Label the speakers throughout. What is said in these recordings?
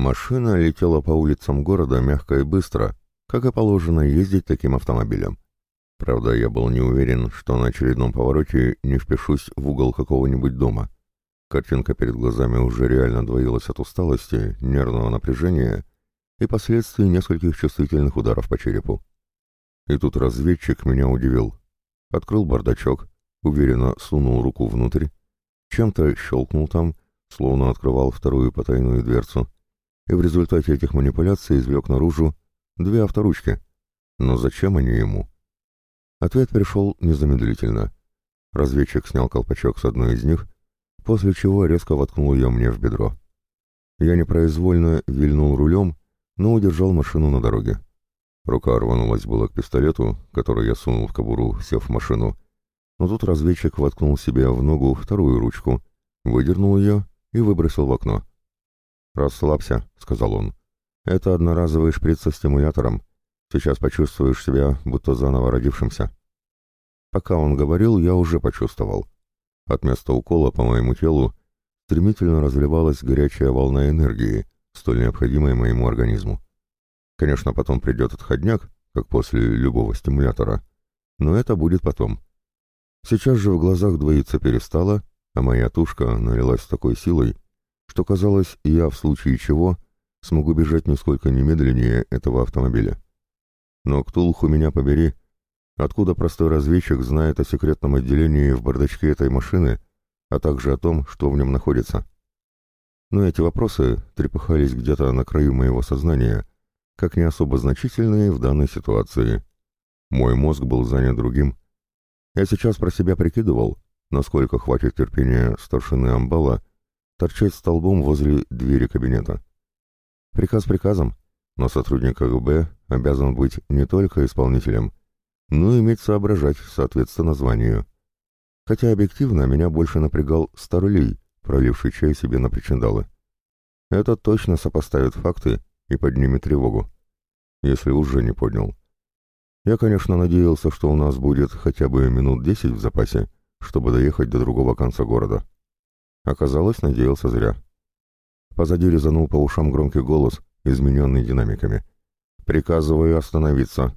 Speaker 1: Машина летела по улицам города мягко и быстро, как и положено ездить таким автомобилем. Правда, я был не уверен, что на очередном повороте не впишусь в угол какого-нибудь дома. Картинка перед глазами уже реально двоилась от усталости, нервного напряжения и последствий нескольких чувствительных ударов по черепу. И тут разведчик меня удивил. Открыл бардачок, уверенно сунул руку внутрь, чем-то щелкнул там, словно открывал вторую потайную дверцу, и в результате этих манипуляций извлек наружу две авторучки. Но зачем они ему? Ответ пришел незамедлительно. Разведчик снял колпачок с одной из них, после чего резко воткнул ее мне в бедро. Я непроизвольно вильнул рулем, но удержал машину на дороге. Рука рванулась было к пистолету, который я сунул в кобуру, сев в машину, но тут разведчик воткнул себе в ногу вторую ручку, выдернул ее и выбросил в окно. «Расслабься», — сказал он. «Это одноразовый шприц со стимулятором. Сейчас почувствуешь себя, будто заново родившимся. Пока он говорил, я уже почувствовал. От места укола по моему телу стремительно разливалась горячая волна энергии, столь необходимая моему организму. Конечно, потом придет отходняк, как после любого стимулятора, но это будет потом. Сейчас же в глазах двоиться перестало, а моя тушка налилась такой силой, что казалось, я в случае чего смогу бежать нисколько немедленнее этого автомобиля. Но Ктулху меня побери. Откуда простой разведчик знает о секретном отделении в бардачке этой машины, а также о том, что в нем находится? Но эти вопросы трепыхались где-то на краю моего сознания, как не особо значительные в данной ситуации. Мой мозг был занят другим. Я сейчас про себя прикидывал, насколько хватит терпения старшины Амбала торчать столбом возле двери кабинета. Приказ приказом, но сотрудник КГБ обязан быть не только исполнителем, но и иметь соображать соответственно званию. Хотя объективно меня больше напрягал Старлей, проливший чай себе на причиндалы. Это точно сопоставит факты и поднимет тревогу, если уже не поднял. Я, конечно, надеялся, что у нас будет хотя бы минут десять в запасе, чтобы доехать до другого конца города. Оказалось, надеялся зря. Позади резанул по ушам громкий голос, измененный динамиками. «Приказываю остановиться».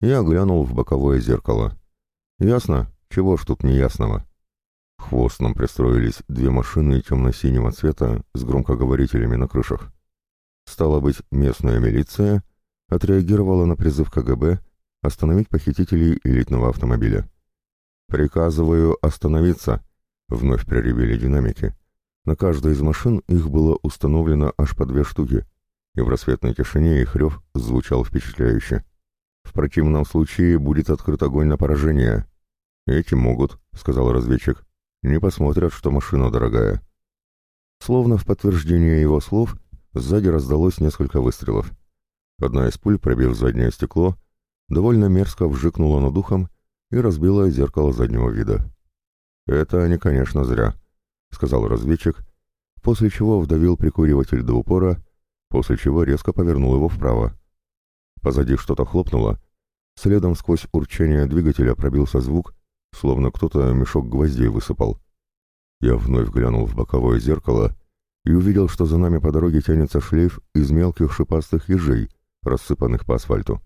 Speaker 1: Я глянул в боковое зеркало. «Ясно? Чего ж тут неясного?» Хвост нам пристроились две машины темно-синего цвета с громкоговорителями на крышах. Стало быть, местная милиция отреагировала на призыв КГБ остановить похитителей элитного автомобиля. «Приказываю остановиться», — вновь проревели динамики. На каждой из машин их было установлено аж по две штуки, и в рассветной тишине их рев звучал впечатляюще. В противном случае будет открыт огонь на поражение. «Эти могут», — сказал разведчик. «Не посмотрят, что машина дорогая». Словно в подтверждение его слов, сзади раздалось несколько выстрелов. Одна из пуль, пробив заднее стекло, довольно мерзко вжикнула над ухом и разбила зеркало заднего вида. «Это они, конечно, зря», — сказал разведчик, после чего вдавил прикуриватель до упора, после чего резко повернул его вправо. Позади что-то хлопнуло, следом сквозь урчание двигателя пробился звук, словно кто-то мешок гвоздей высыпал. Я вновь глянул в боковое зеркало и увидел, что за нами по дороге тянется шлейф из мелких шипастых ежей, рассыпанных по асфальту.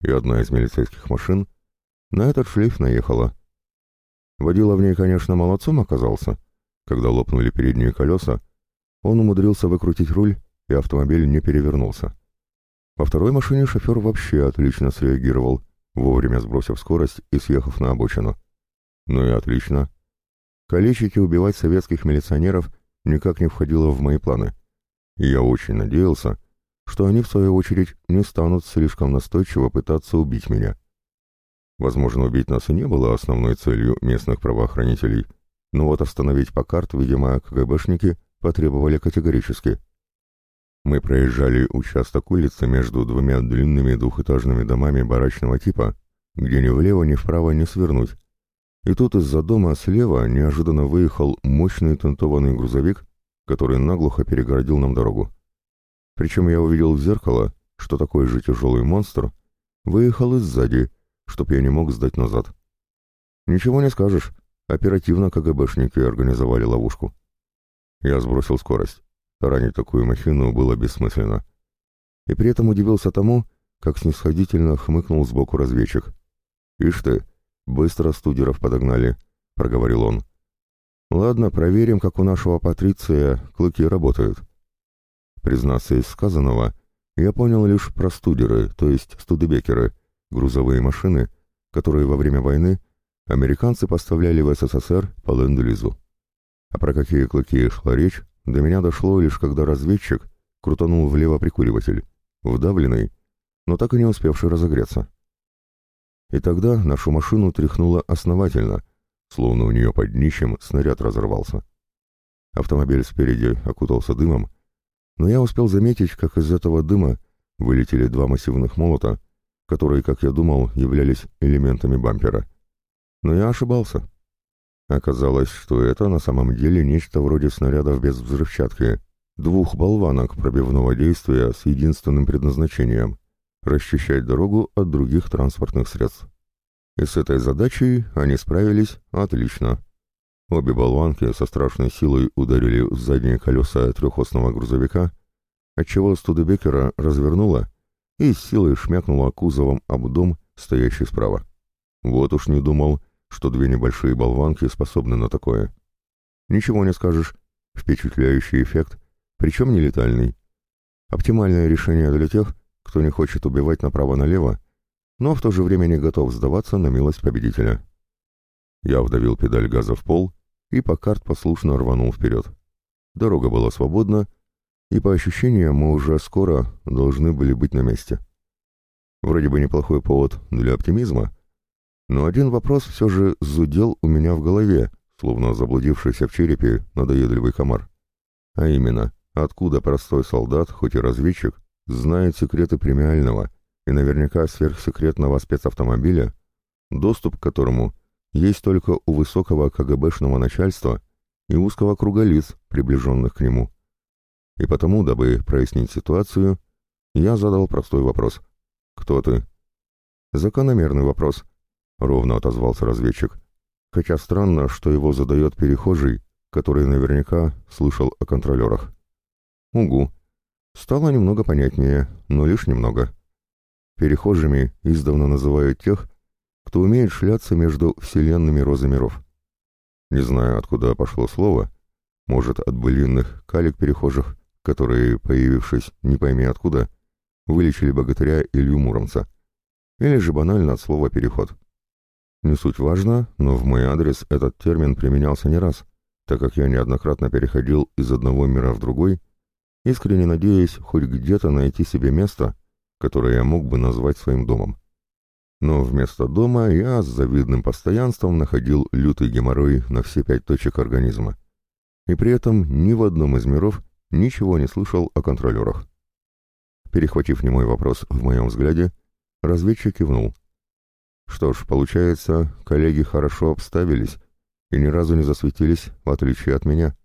Speaker 1: И одна из милицейских машин на этот шлейф наехала. Водила в ней, конечно, молодцом оказался, когда лопнули передние колеса, он умудрился выкрутить руль, и автомобиль не перевернулся. Во второй машине шофер вообще отлично среагировал, вовремя сбросив скорость и съехав на обочину. Ну и отлично. Калечить и убивать советских милиционеров никак не входило в мои планы. И я очень надеялся, что они, в свою очередь, не станут слишком настойчиво пытаться убить меня. Возможно, убить нас и не было основной целью местных правоохранителей — но вот остановить по карт, видимо, КГБшники потребовали категорически. Мы проезжали участок улицы между двумя длинными двухэтажными домами барачного типа, где ни влево, ни вправо не свернуть. И тут из-за дома слева неожиданно выехал мощный тентованный грузовик, который наглухо перегородил нам дорогу. Причем я увидел в зеркало, что такой же тяжелый монстр выехал и сзади, чтоб я не мог сдать назад. Ничего не скажешь, Оперативно КГБшники организовали ловушку. Я сбросил скорость. Таранить такую махину было бессмысленно. И при этом удивился тому, как снисходительно хмыкнул сбоку разведчик. «Ишь ты, быстро студеров подогнали», — проговорил он. «Ладно, проверим, как у нашего Патриция клыки работают». Признаться из сказанного, я понял лишь про студеры, то есть студебекеры, грузовые машины, которые во время войны американцы поставляли в СССР по ленд-лизу. А про какие клыки шла речь, до меня дошло лишь когда разведчик крутанул влево прикуриватель, вдавленный, но так и не успевший разогреться. И тогда нашу машину тряхнуло основательно, словно у нее под днищем снаряд разорвался. Автомобиль спереди окутался дымом, но я успел заметить, как из этого дыма вылетели два массивных молота, которые, как я думал, являлись элементами бампера. Но я ошибался. Оказалось, что это на самом деле нечто вроде снарядов без взрывчатки, двух болванок пробивного действия с единственным предназначением — расчищать дорогу от других транспортных средств. И с этой задачей они справились отлично. Обе болванки со страшной силой ударили в задние колеса трехосного грузовика, отчего Студебекера развернуло и с силой шмякнула кузовом об дом, стоящий справа. Вот уж не думал, что две небольшие болванки способны на такое. Ничего не скажешь, впечатляющий эффект, причем не летальный. Оптимальное решение для тех, кто не хочет убивать направо-налево, но в то же время не готов сдаваться на милость победителя. Я вдавил педаль газа в пол, и Покарт послушно рванул вперед. Дорога была свободна, и по ощущениям мы уже скоро должны были быть на месте. Вроде бы неплохой повод для оптимизма, но один вопрос все же зудел у меня в голове, словно заблудившийся в черепе надоедливый комар. А именно, откуда простой солдат, хоть и разведчик, знает секреты премиального и наверняка сверхсекретного спецавтомобиля, доступ к которому есть только у высокого КГБшного начальства и узкого круга лиц, приближенных к нему. И потому, дабы прояснить ситуацию, я задал простой вопрос. «Кто ты?» Закономерный вопрос, — ровно отозвался разведчик. Хотя странно, что его задает перехожий, который наверняка слышал о контролерах. Угу. Стало немного понятнее, но лишь немного. Перехожими издавна называют тех, кто умеет шляться между вселенными розы миров. Не знаю, откуда пошло слово, может, от былинных калик перехожих, которые, появившись не пойми откуда, вылечили богатыря Илью Муромца, или же банально от слова «переход». Не суть важно, но в мой адрес этот термин применялся не раз, так как я неоднократно переходил из одного мира в другой, искренне надеясь хоть где-то найти себе место, которое я мог бы назвать своим домом. Но вместо дома я с завидным постоянством находил лютый геморрой на все пять точек организма. И при этом ни в одном из миров ничего не слышал о контролерах. Перехватив немой вопрос в моем взгляде, разведчик кивнул. Что ж, получается, коллеги хорошо обставились и ни разу не засветились, в отличие от меня.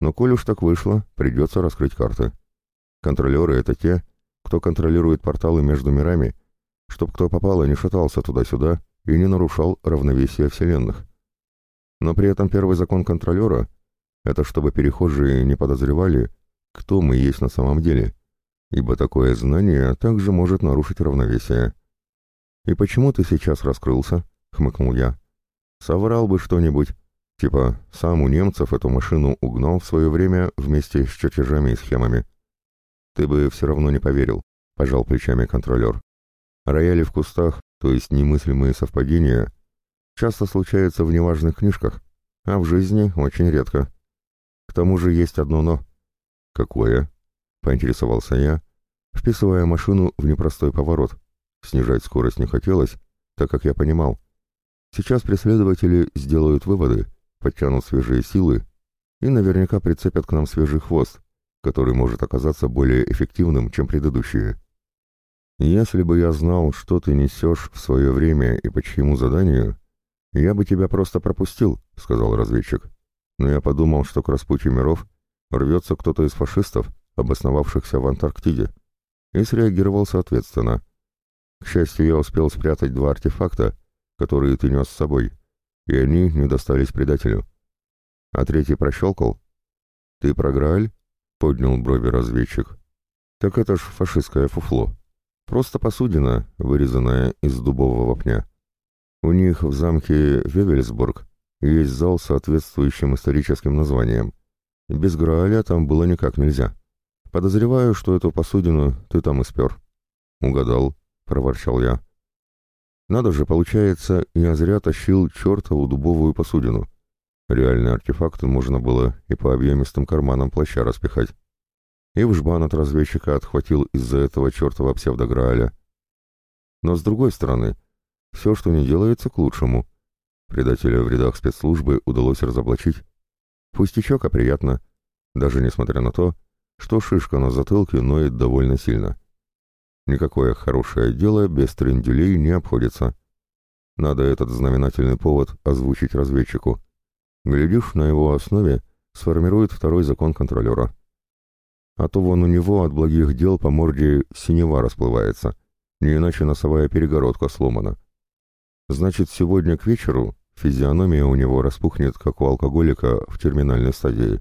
Speaker 1: Но коль уж так вышло, придется раскрыть карты. Контролеры — это те, кто контролирует порталы между мирами, чтоб кто попало не шатался туда-сюда и не нарушал равновесие вселенных. Но при этом первый закон контролера — это чтобы перехожие не подозревали, кто мы есть на самом деле, ибо такое знание также может нарушить равновесие. «И почему ты сейчас раскрылся?» — хмыкнул я. «Соврал бы что-нибудь. Типа, сам у немцев эту машину угнал в свое время вместе с чертежами и схемами. Ты бы все равно не поверил», — пожал плечами контролер. «Рояли в кустах, то есть немыслимые совпадения, часто случаются в неважных книжках, а в жизни очень редко. К тому же есть одно «но». «Какое?» — поинтересовался я, вписывая машину в непростой поворот. Снижать скорость не хотелось, так как я понимал. Сейчас преследователи сделают выводы, подтянут свежие силы и наверняка прицепят к нам свежий хвост, который может оказаться более эффективным, чем предыдущие. Если бы я знал, что ты несешь в свое время и по чьему заданию, я бы тебя просто пропустил, — сказал разведчик. Но я подумал, что к распутью миров рвется кто-то из фашистов, обосновавшихся в Антарктиде, и среагировал соответственно — к счастью, я успел спрятать два артефакта, которые ты нес с собой, и они не достались предателю. А третий прощелкал. Ты про Грааль? поднял брови разведчик. Так это ж фашистское фуфло. Просто посудина, вырезанная из дубового пня. У них в замке Вевельсбург есть зал с соответствующим историческим названием. Без Грааля там было никак нельзя. Подозреваю, что эту посудину ты там и. Угадал, проворчал я. Надо же, получается, я зря тащил чертову дубовую посудину. Реальные артефакты можно было и по объемистым карманам плаща распихать. И в жбан от разведчика отхватил из-за этого чертова псевдограаля. Но с другой стороны, все, что не делается, к лучшему. Предателя в рядах спецслужбы удалось разоблачить. Пустячок, а приятно, даже несмотря на то, что шишка на затылке ноет довольно сильно. Никакое хорошее дело без тренделей не обходится. Надо этот знаменательный повод озвучить разведчику. Глядишь, на его основе сформирует второй закон контролера. А то вон у него от благих дел по морде синева расплывается, не иначе носовая перегородка сломана. Значит, сегодня к вечеру физиономия у него распухнет, как у алкоголика в терминальной стадии.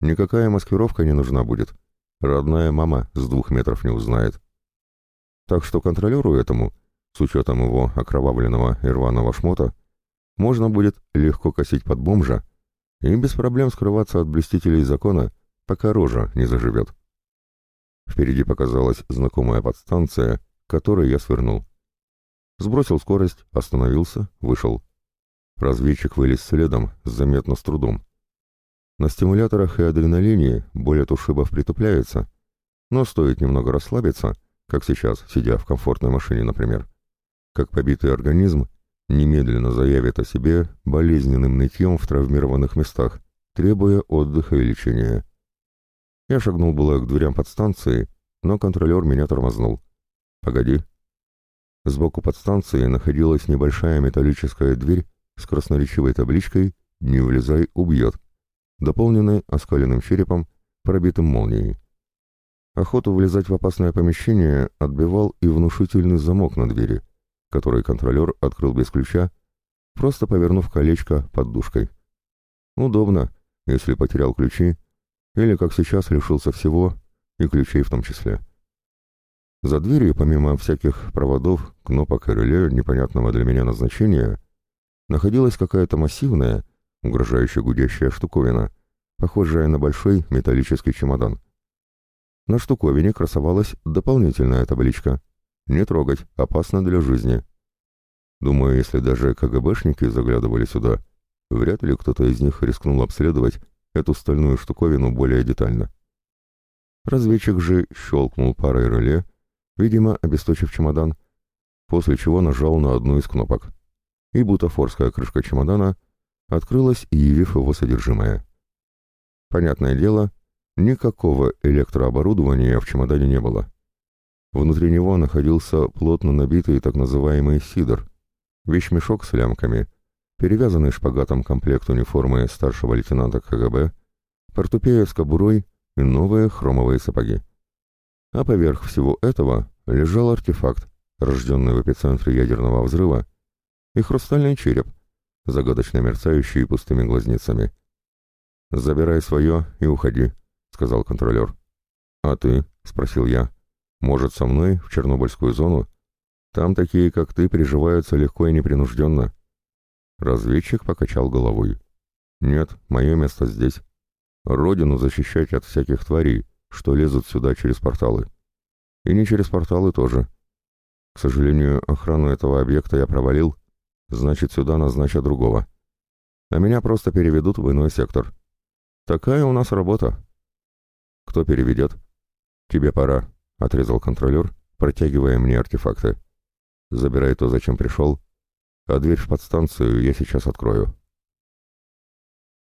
Speaker 1: Никакая маскировка не нужна будет. Родная мама с двух метров не узнает. Так что контролеру этому, с учетом его окровавленного и рваного шмота, можно будет легко косить под бомжа и без проблем скрываться от блестителей закона, пока рожа не заживет. Впереди показалась знакомая подстанция, к которой я свернул. Сбросил скорость, остановился, вышел. Разведчик вылез следом, заметно с трудом. На стимуляторах и адреналине боль от ушибов притупляется, но стоит немного расслабиться, как сейчас, сидя в комфортной машине, например, как побитый организм немедленно заявит о себе болезненным нытьем в травмированных местах, требуя отдыха и лечения. Я шагнул было к дверям подстанции, но контролер меня тормознул. «Погоди». Сбоку подстанции находилась небольшая металлическая дверь с красноречивой табличкой «Не влезай, убьет», дополненной оскаленным черепом, пробитым молнией. Охоту влезать в опасное помещение отбивал и внушительный замок на двери — который контролер открыл без ключа, просто повернув колечко под душкой. Удобно, если потерял ключи, или, как сейчас, лишился всего, и ключей в том числе. За дверью, помимо всяких проводов, кнопок и реле непонятного для меня назначения, находилась какая-то массивная, угрожающая гудящая штуковина, похожая на большой металлический чемодан. На штуковине красовалась дополнительная табличка — не трогать, опасно для жизни. Думаю, если даже КГБшники заглядывали сюда, вряд ли кто-то из них рискнул обследовать эту стальную штуковину более детально. Разведчик же щелкнул парой реле, видимо, обесточив чемодан, после чего нажал на одну из кнопок. И бутафорская крышка чемодана открылась, явив его содержимое. Понятное дело, никакого электрооборудования в чемодане не было. Внутри него находился плотно набитый так называемый сидор, вещмешок с лямками, перевязанный шпагатом комплект униформы старшего лейтенанта КГБ, портупея с кобурой и новые хромовые сапоги. А поверх всего этого лежал артефакт, рожденный в эпицентре ядерного взрыва, и хрустальный череп, загадочно мерцающий пустыми глазницами. «Забирай свое и уходи», — сказал контролер. «А ты?» — спросил я. Может, со мной в Чернобыльскую зону? Там такие, как ты, приживаются легко и непринужденно. Разведчик покачал головой. Нет, мое место здесь. Родину защищать от всяких тварей, что лезут сюда через порталы. И не через порталы тоже. К сожалению, охрану этого объекта я провалил, значит, сюда назначат другого. А меня просто переведут в иной сектор. Такая у нас работа. Кто переведет? Тебе пора. — отрезал контролер, протягивая мне артефакты. «Забирай то, зачем пришел, а дверь в подстанцию я сейчас открою».